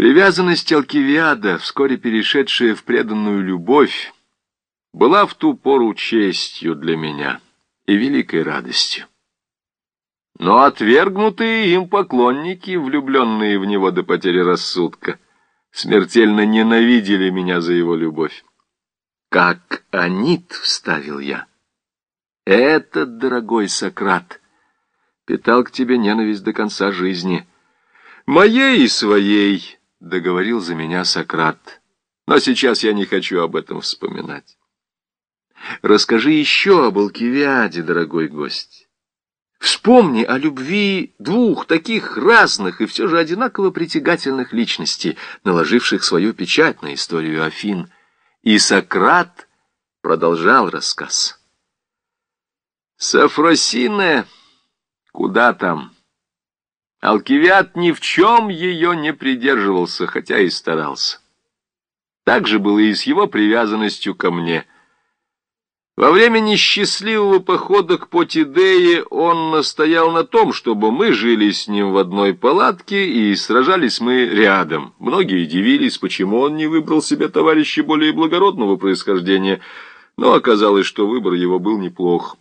Привязанность Алкивиада, вскоре перешедшая в преданную любовь, была в ту пору честью для меня и великой радостью. Но отвергнутые им поклонники, влюбленные в него до потери рассудка, смертельно ненавидели меня за его любовь. «Как Анит!» — вставил я. «Этот, дорогой Сократ, питал к тебе ненависть до конца жизни. Моей и своей!» — договорил за меня Сократ. «Но сейчас я не хочу об этом вспоминать. Расскажи еще об Алкивиаде, дорогой гость». Вспомни о любви двух таких разных и все же одинаково притягательных личностей, наложивших свою печать на историю Афин. И Сократ продолжал рассказ. Сафросине, куда там? Алкивиад ни в чем ее не придерживался, хотя и старался. Так же было и с его привязанностью ко мне — во время несчастливого похода к Потидее он настоял на том, чтобы мы жили с ним в одной палатке, и сражались мы рядом. Многие удивились, почему он не выбрал себе товарища более благородного происхождения, но оказалось, что выбор его был неплох.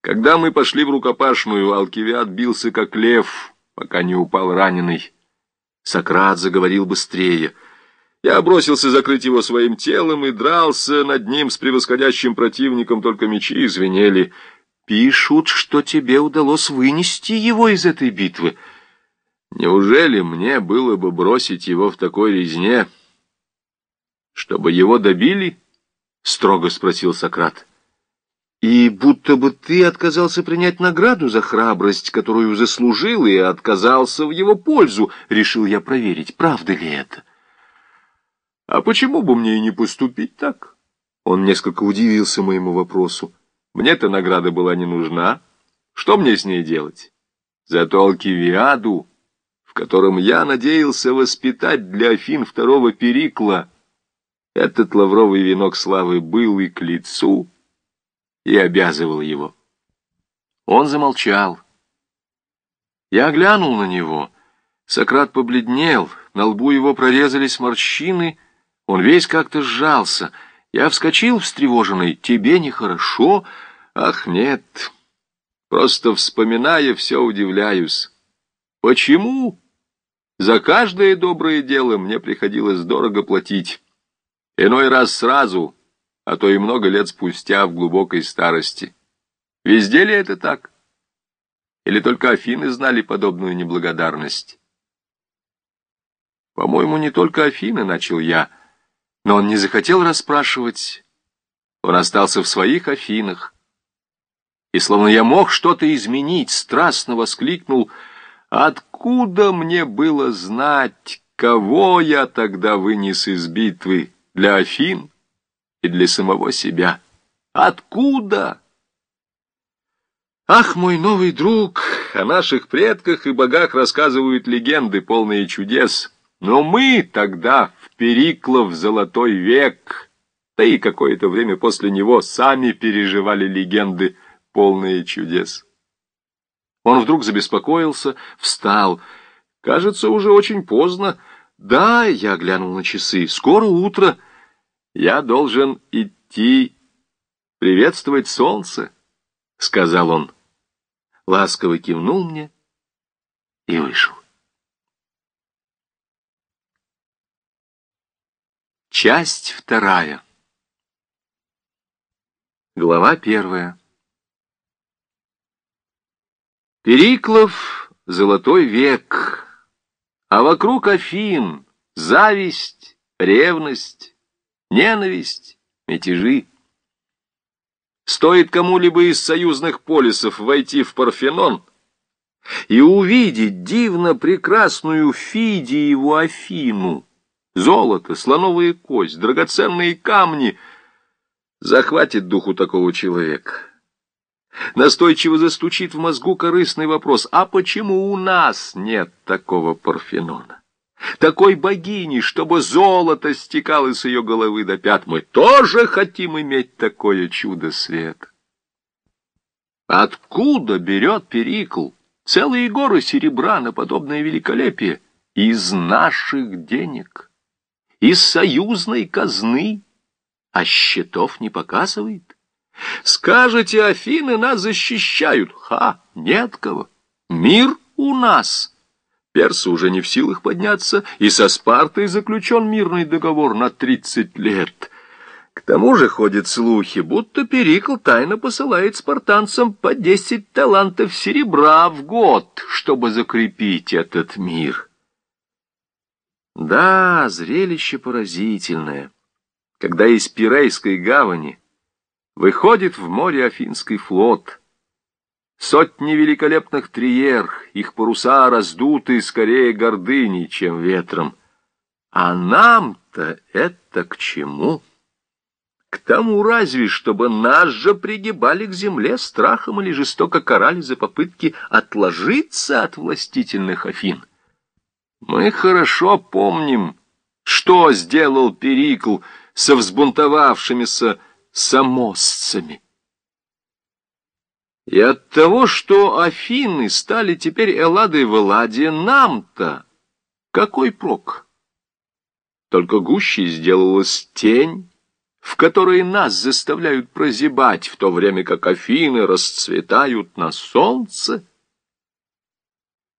Когда мы пошли в рукопашную, Алкивиад бился как лев, пока не упал раненый. Сократ заговорил быстрее — я бросился закрыть его своим телом и дрался над ним с превосходящим противником, только мечи звенели. Пишут, что тебе удалось вынести его из этой битвы. Неужели мне было бы бросить его в такой резне? Чтобы его добили? Строго спросил Сократ. И будто бы ты отказался принять награду за храбрость, которую заслужил, и отказался в его пользу. Решил я проверить, правда ли это. А почему бы мне и не поступить так? Он несколько удивился моему вопросу. Мне-то награда была не нужна. Что мне с ней делать? Зато Алкивиаду, в котором я надеялся воспитать для Афин второго Перикла, этот лавровый венок славы был и к лицу, и обязывал его. Он замолчал. Я глянул на него. Сократ побледнел, на лбу его прорезались морщины — он весь как-то сжался. Я вскочил встревоженный. «Тебе нехорошо?» «Ах, нет. Просто вспоминая, все удивляюсь. Почему?» За каждое доброе дело мне приходилось дорого платить. Иной раз сразу, а то и много лет спустя в глубокой старости. Везде ли это так? Или только Афины знали подобную неблагодарность? По-моему, не только Афины, начал я, — но он не захотел расспрашивать. Он остался в своих Афинах. И словно я мог что-то изменить, страстно воскликнул, «Откуда мне было знать, кого я тогда вынес из битвы для Афин и для самого себя? Откуда?» Ах, мой новый друг, о наших предках и богах рассказывают легенды, полные чудес. Но мы тогда Периклов золотой век, да и какое-то время после него сами переживали легенды, полные чудес. Он вдруг забеспокоился, встал. Кажется, уже очень поздно. Да, я глянул на часы. Скоро утро. Я должен идти приветствовать солнце, сказал он. Ласково кивнул мне и вышел. Часть вторая. Глава первая. Периклов — золотой век, а вокруг Афин — зависть, ревность, ненависть, мятежи. Стоит кому-либо из союзных полисов войти в Парфенон и увидеть дивно прекрасную Фидиеву Афину — Золото, слоновая кость, драгоценные камни захватит духу такого человека. Настойчиво застучит в мозгу корыстный вопрос, а почему у нас нет такого Парфенона? Такой богини, чтобы золото стекало с ее головы до пят. Мы тоже хотим иметь такое чудо света. Откуда берет Перикл целые горы серебра на подобное великолепие? из наших денег, из союзной казны, а счетов не показывает. Скажете, Афины нас защищают. Ха, нет кого. Мир у нас. Персы уже не в силах подняться, и со Спартой заключен мирный договор на тридцать лет. К тому же ходят слухи, будто Перикл тайно посылает спартанцам по десять талантов серебра в год, чтобы закрепить этот мир. Да, зрелище поразительное, когда из Пирейской гавани выходит в море Афинский флот. Сотни великолепных триер, их паруса раздуты скорее гордыней, чем ветром. А нам-то это к чему? К тому разве, чтобы нас же пригибали к земле страхом или жестоко карали за попытки отложиться от властительных Афин. Мы хорошо помним, что сделал Перикл со взбунтовавшимися самосцами. И от того, что Афины стали теперь Элладой в Элладе, нам-то какой прок? Только гуще сделалась тень, в которой нас заставляют прозябать, в то время как Афины расцветают на солнце.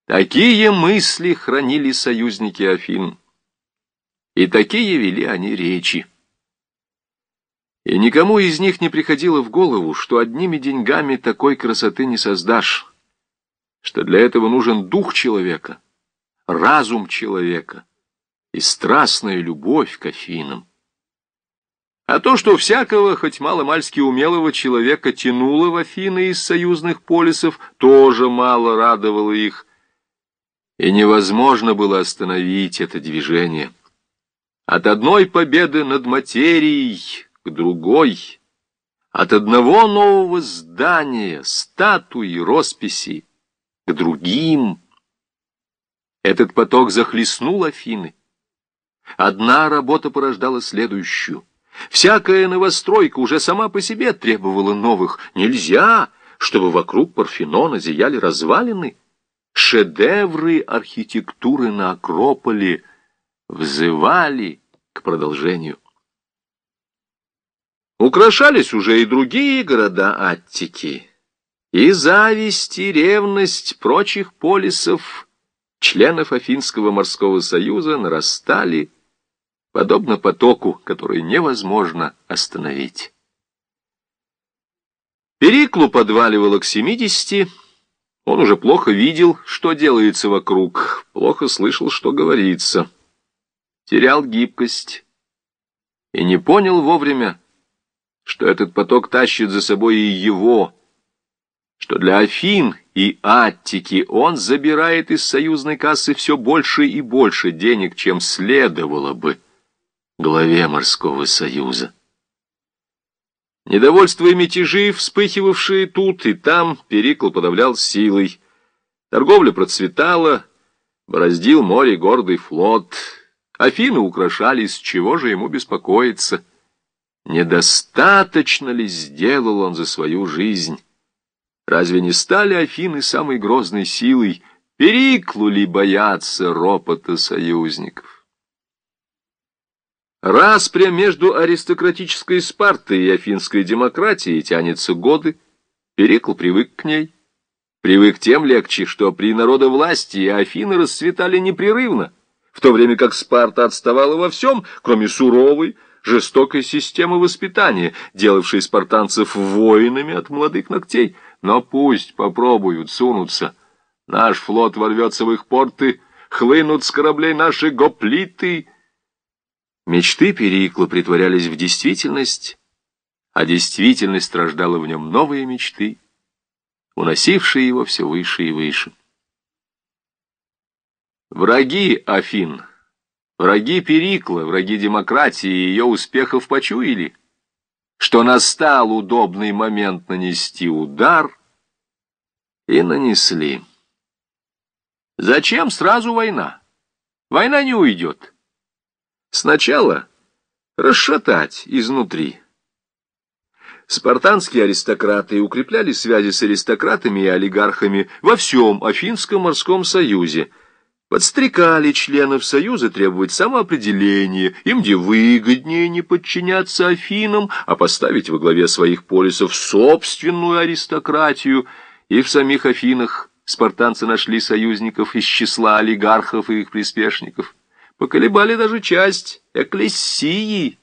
Такие мысли хранили союзники Афин, и такие вели они речи. И никому из них не приходило в голову, что одними деньгами такой красоты не создашь, что для этого нужен дух человека, разум человека и страстная любовь к Афинам. А то, что всякого, хоть мало-мальски умелого человека тянуло в Афины из союзных полисов, тоже мало радовало их, и невозможно было остановить это движение. От одной победы над материей к другой, от одного нового здания, статуи, росписи к другим. Этот поток захлестнул Афины. Одна работа порождала следующую. Всякая новостройка уже сама по себе требовала новых. Нельзя, чтобы вокруг Парфенона зияли развалины. Шедевры архитектуры на Акрополе взывали к продолжению. Украшались уже и другие города Аттики. И зависть, и ревность прочих полисов, членов Афинского морского союза, нарастали, подобно потоку, который невозможно остановить. Периклу подваливало к семидесяти, он уже плохо видел, что делается вокруг, плохо слышал, что говорится, терял гибкость и не понял вовремя, что этот поток тащит за собой и его, что для Афин и Аттики он забирает из союзной кассы все больше и больше денег, чем следовало бы главе морского союза. Недовольство и мятежи, вспыхивавшие тут и там, Перикл подавлял силой. Торговля процветала, бороздил море гордый флот. Афины украшались, чего же ему беспокоиться — Недостаточно ли сделал он за свою жизнь? Разве не стали Афины самой грозной силой? Периклу ли боятся ропота союзников? Распря между аристократической Спартой и афинской демократией тянется годы. Перикл привык к ней. Привык тем легче, что при народовластии Афины расцветали непрерывно, в то время как Спарта отставала во всем, кроме суровой, жестокой системы воспитания, делавшей спартанцев воинами от молодых ногтей. Но пусть попробуют сунуться. Наш флот ворвется в их порты, хлынут с кораблей наши гоплиты. Мечты Перикла притворялись в действительность, а действительность рождала в нем новые мечты, уносившие его все выше и выше. Враги Афин — Враги Перикла, враги демократии и ее успехов почуяли, что настал удобный момент нанести удар, и нанесли. Зачем сразу война? Война не уйдет. Сначала расшатать изнутри. Спартанские аристократы укрепляли связи с аристократами и олигархами во всем Афинском морском союзе – подстрекали членов Союза требовать самоопределения, им где выгоднее не подчиняться Афинам, а поставить во главе своих полисов собственную аристократию, и в самих Афинах спартанцы нашли союзников из числа олигархов и их приспешников, поколебали даже часть экклесии,